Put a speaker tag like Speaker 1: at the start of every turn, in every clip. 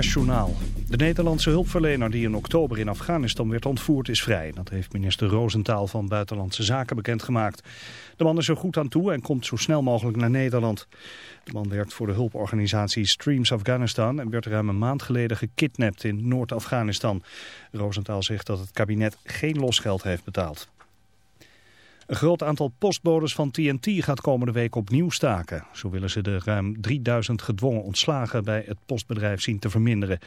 Speaker 1: NOS-journaal. De Nederlandse hulpverlener die in oktober in Afghanistan werd ontvoerd is vrij. Dat heeft minister Roosentaal van Buitenlandse Zaken bekendgemaakt. De man is er goed aan toe en komt zo snel mogelijk naar Nederland. De man werkt voor de hulporganisatie Streams Afghanistan... en werd ruim een maand geleden gekidnapt in Noord-Afghanistan. Roosentaal zegt dat het kabinet geen losgeld heeft betaald. Een groot aantal postbodes van TNT gaat komende week opnieuw staken. Zo willen ze de ruim 3000 gedwongen ontslagen bij het postbedrijf zien te verminderen.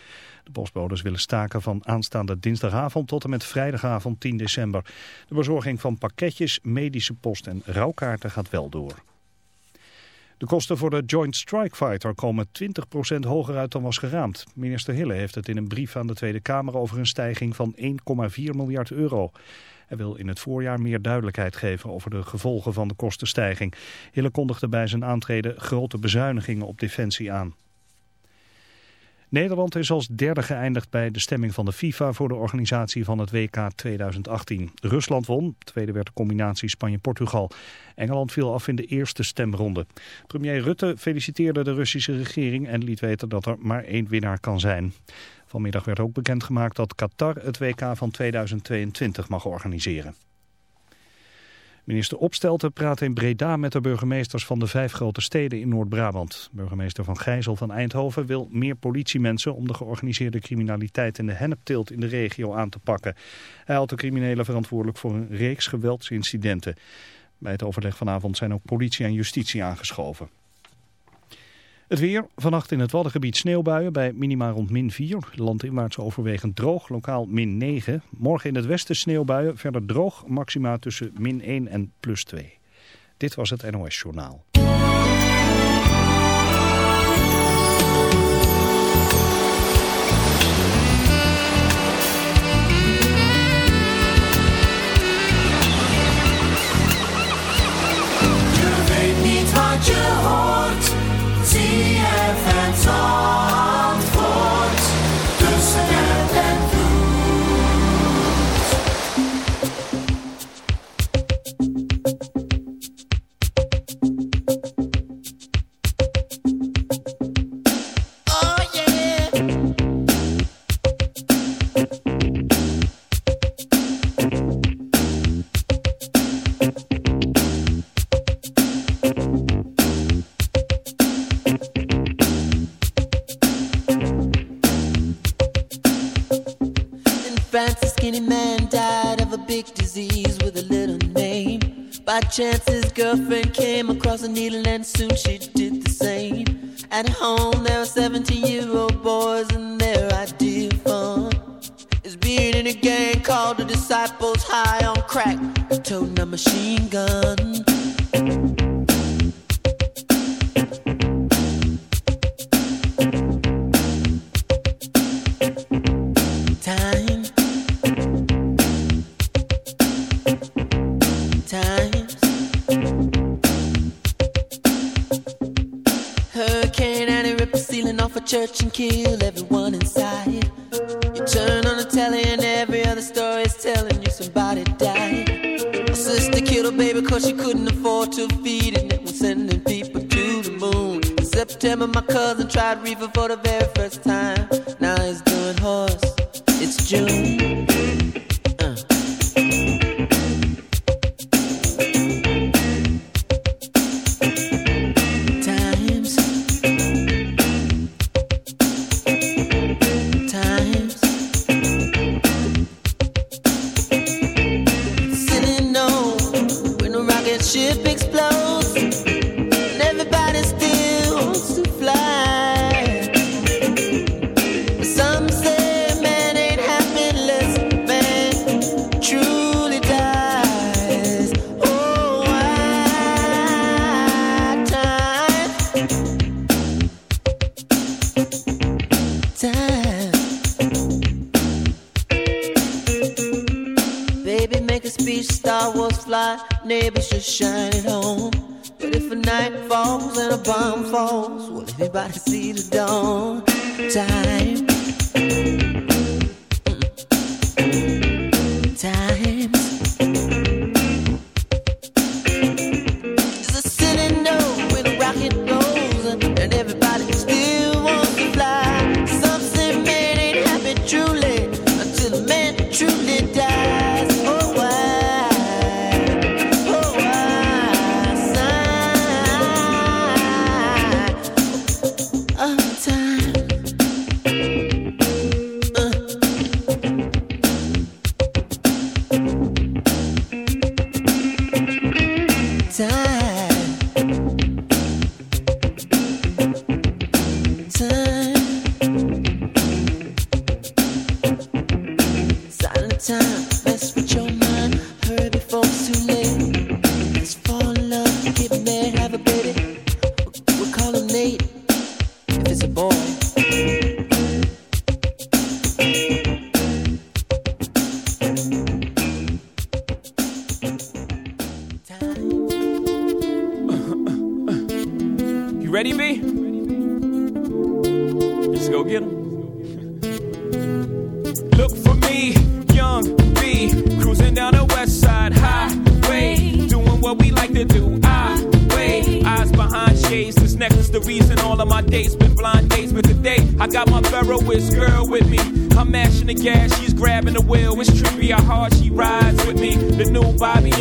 Speaker 1: De postbodes willen staken van aanstaande dinsdagavond tot en met vrijdagavond 10 december. De bezorging van pakketjes, medische post en rouwkaarten gaat wel door. De kosten voor de Joint Strike Fighter komen 20% hoger uit dan was geraamd. Minister Hille heeft het in een brief aan de Tweede Kamer over een stijging van 1,4 miljard euro. Hij wil in het voorjaar meer duidelijkheid geven over de gevolgen van de kostenstijging. Hille kondigde bij zijn aantreden grote bezuinigingen op defensie aan. Nederland is als derde geëindigd bij de stemming van de FIFA voor de organisatie van het WK 2018. Rusland won, tweede werd de combinatie Spanje-Portugal. Engeland viel af in de eerste stemronde. Premier Rutte feliciteerde de Russische regering en liet weten dat er maar één winnaar kan zijn. Vanmiddag werd ook bekendgemaakt dat Qatar het WK van 2022 mag organiseren. Minister Opstelten praat in Breda met de burgemeesters van de vijf grote steden in Noord-Brabant. Burgemeester Van Gijzel van Eindhoven wil meer politiemensen om de georganiseerde criminaliteit en de hennepteelt in de regio aan te pakken. Hij houdt de criminelen verantwoordelijk voor een reeks geweldsincidenten. Bij het overleg vanavond zijn ook politie en justitie aangeschoven. Het weer, vannacht in het Waddengebied sneeuwbuien bij minima rond min 4. Landinwaarts overwegend droog, lokaal min 9. Morgen in het westen sneeuwbuien, verder droog, maxima tussen min 1 en plus 2. Dit was het NOS Journaal.
Speaker 2: By chance, his girlfriend came across a needle, and soon she did the same. At home, there were 17 year old boys, and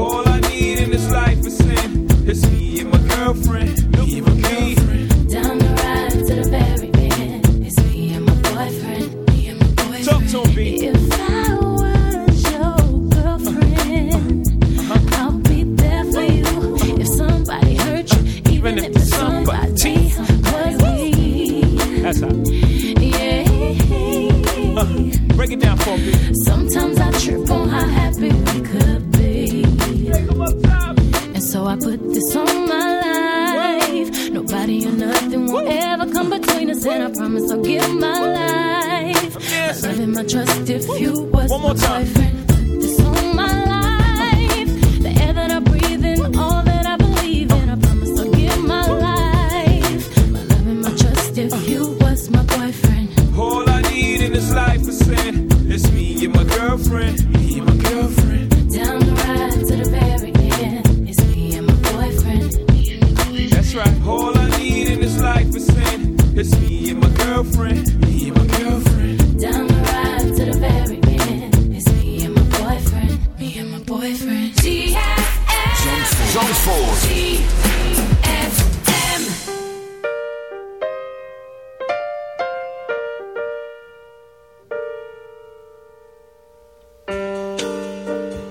Speaker 3: That's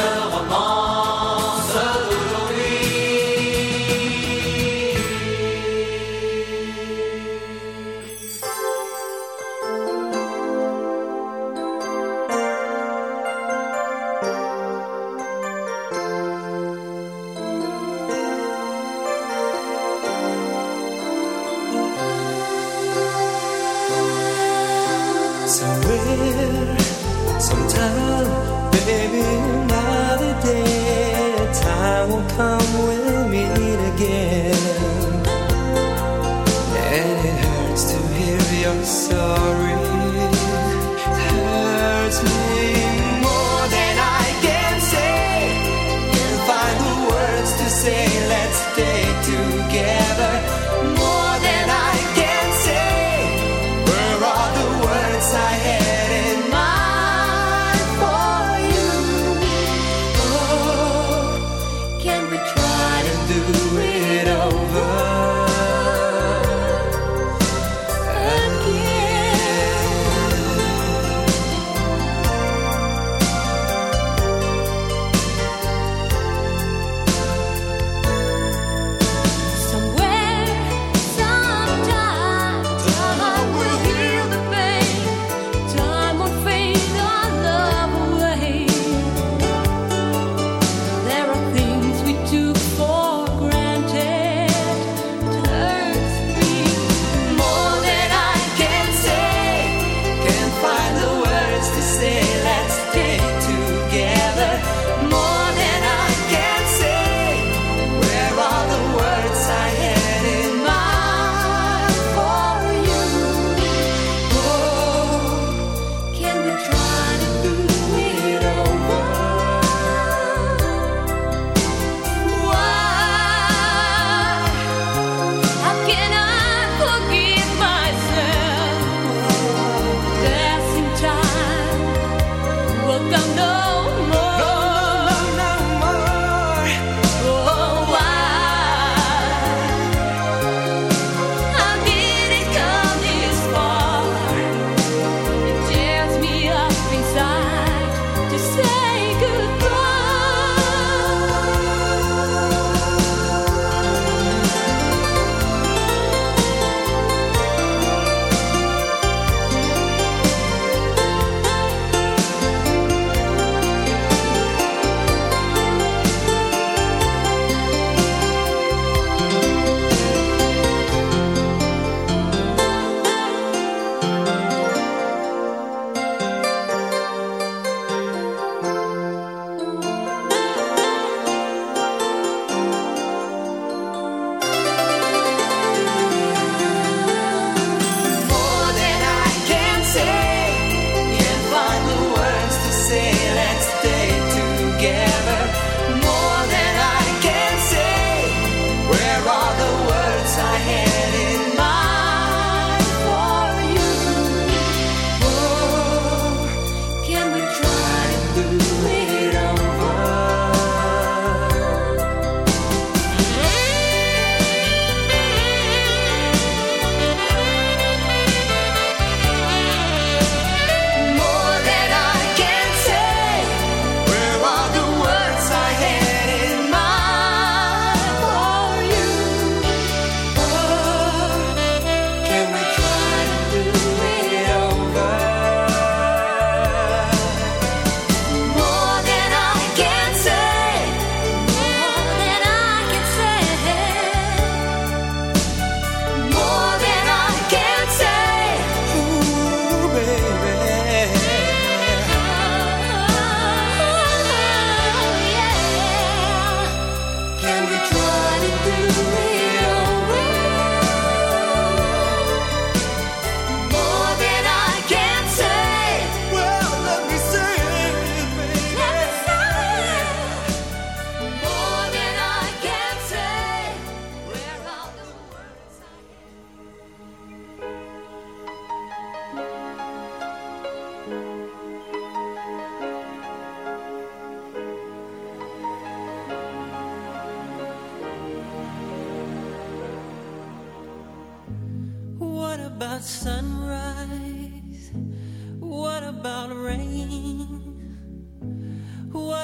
Speaker 4: de.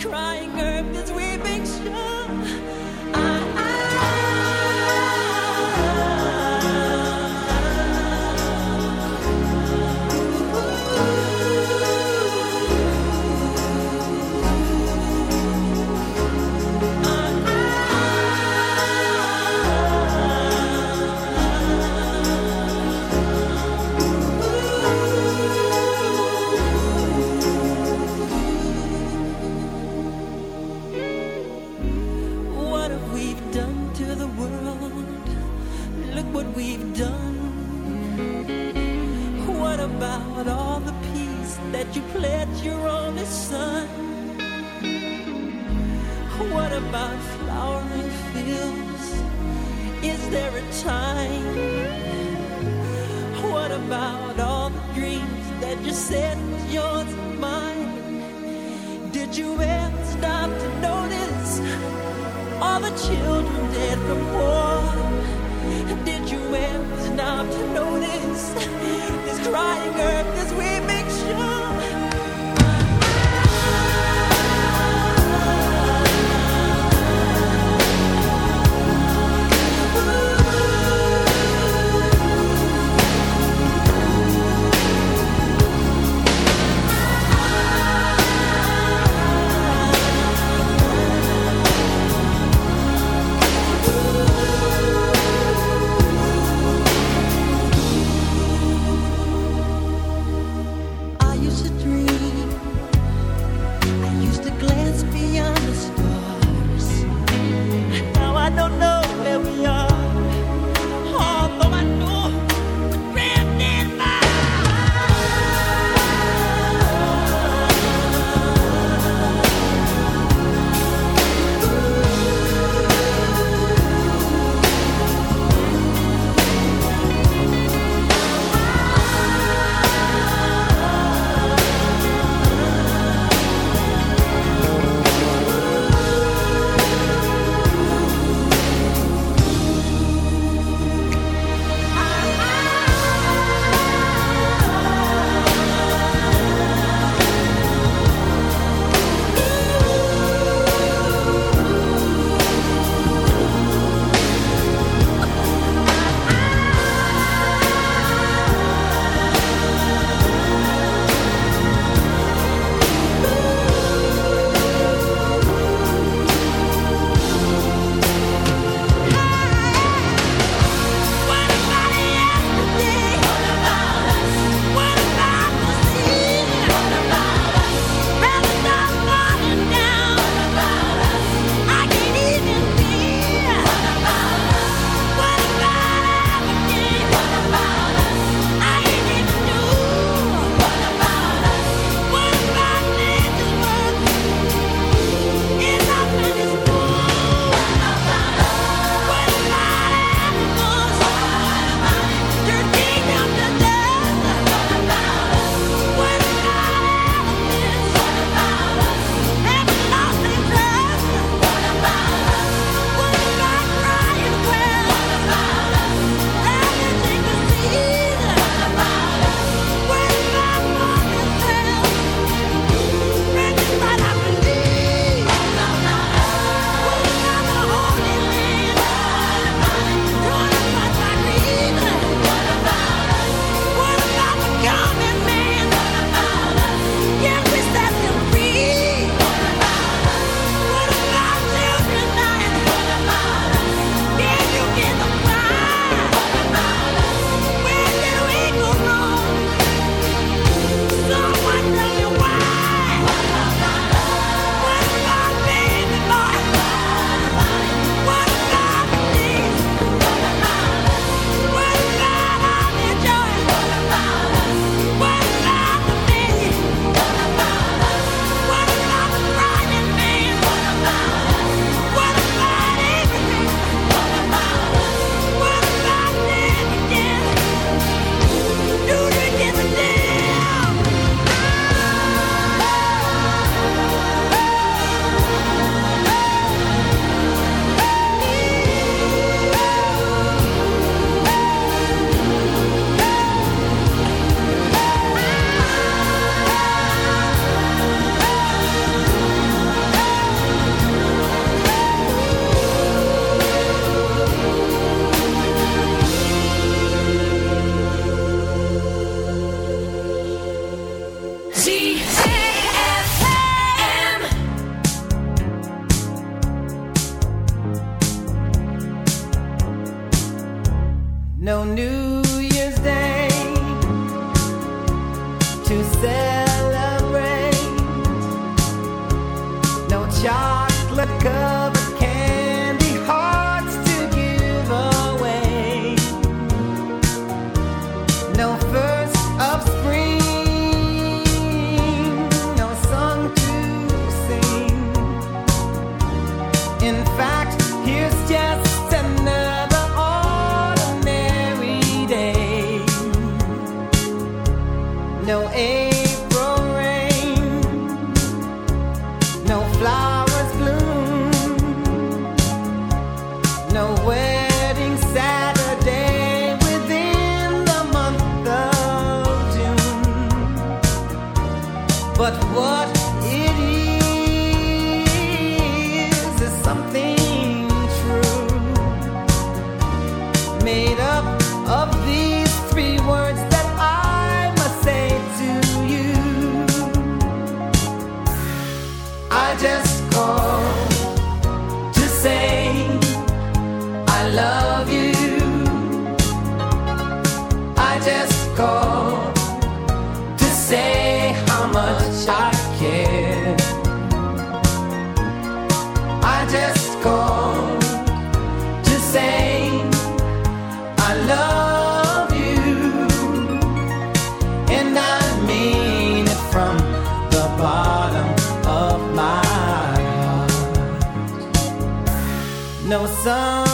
Speaker 4: crying earth, this weeping shore? What About flowering fields? Is there a time? What about all the dreams that you said was yours and mine? Did you ever stop to notice? all the children dead from war. Did you ever stop to notice this crying earth as we make sure?
Speaker 5: club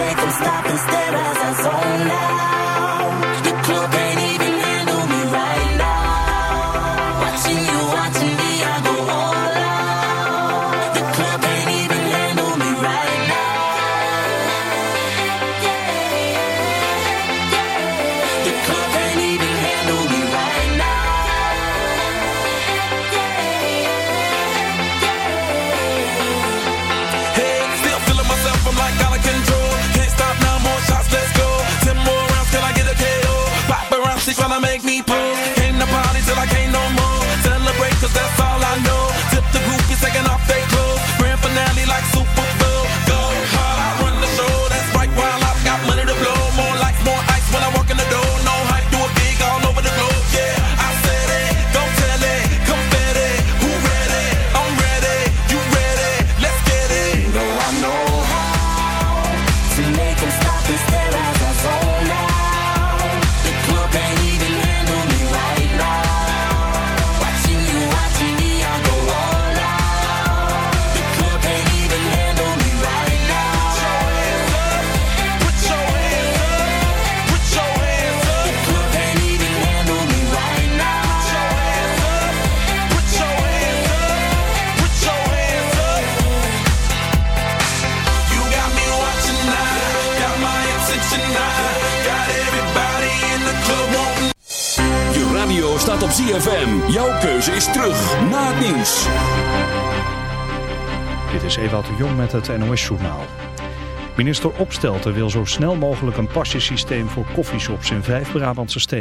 Speaker 5: make
Speaker 3: them stop and stare.
Speaker 6: terug na het nieuws.
Speaker 1: Dit is Ewout de Jong met het NOS-journaal. Minister Opstelten wil zo snel mogelijk een pasjesysteem voor koffieshops in vijf Brabantse steden.